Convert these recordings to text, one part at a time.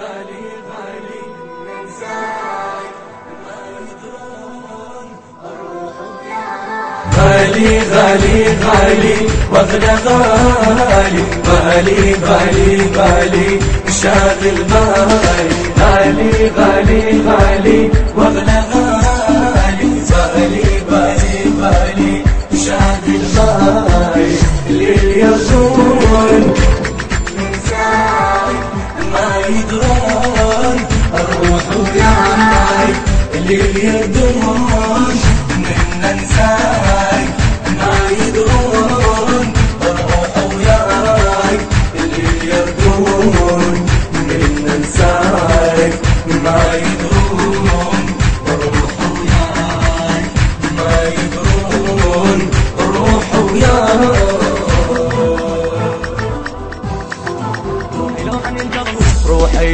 غالي غالي. ننساك ما يدرون الروح غالي غالي غالي. واغلى غالي غالي غالي غالي. شاغل بالي غالي غالي غالي. غالي غالي غالي. اللي يدرون من ننساي ما يدرون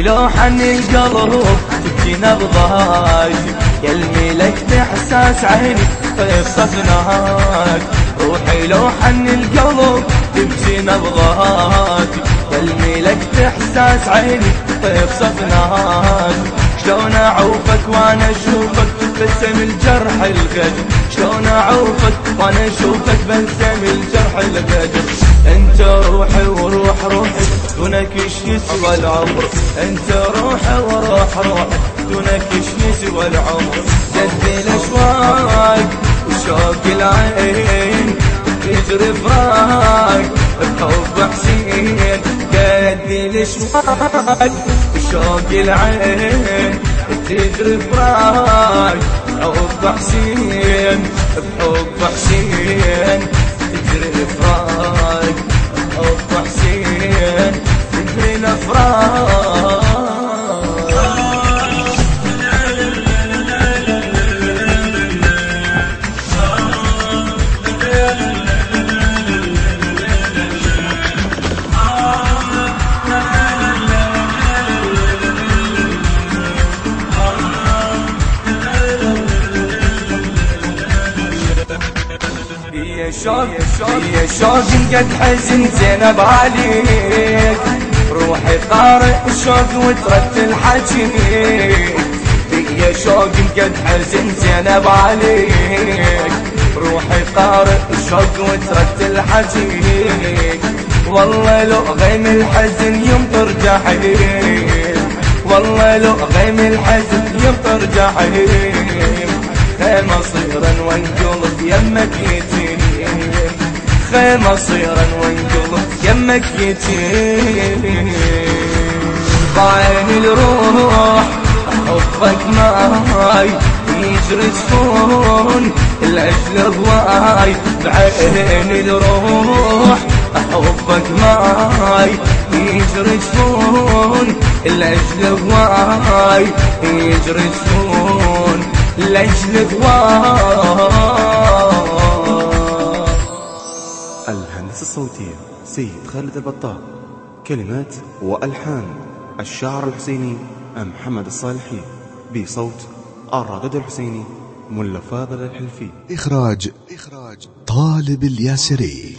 لو حن القلب تبكي نبضاتي يلمي لك باحساس عيني طيب صفناك روحي لو حن القلب تبكي نبضاتي يلمي لك باحساس عيني طيب صفناك شلون أعوفك وأنا أشوفك بسم الجرح الغدر شلون أعوفك وأنا أشوفك بسم الجرح الغدر أنت روحي وروح روحي دونك إيش يسوى العمر؟ أنت روحي وروح روحي دونك إيش يسوى العمر؟ قد الأشواق وشوق العين تجري فراق بحب حسين قد الأشواق وشوق العين تجري فراق بحب حسين بحب حسين يا شوق يا شوق قد حزن زينب عليك. روحي قارئ الشوق وترتل حجيك يا شوق قد حزن زينب عليك. روحي قارئ الشوق وترتل حجيك والله لو غيم الحزن يمطر جحيم والله لو غيم الحزن يمطر جحيم خيمة صيرا وانقلب يمك يتيم خيمة صيرا وانقلب يمك يتيم بعين الروح حبك معاي يجري سفون العجل هواي بعين الروح حبك معاي يجري سفون العجل هواي يجري سفون لاجل الهندسة الصوتية سيد خالد البطال كلمات وألحان الشاعر الحسيني محمد الصالحي. بصوت الرادد الحسيني ملا فاضل الحلفي. إخراج إخراج طالب الياسري.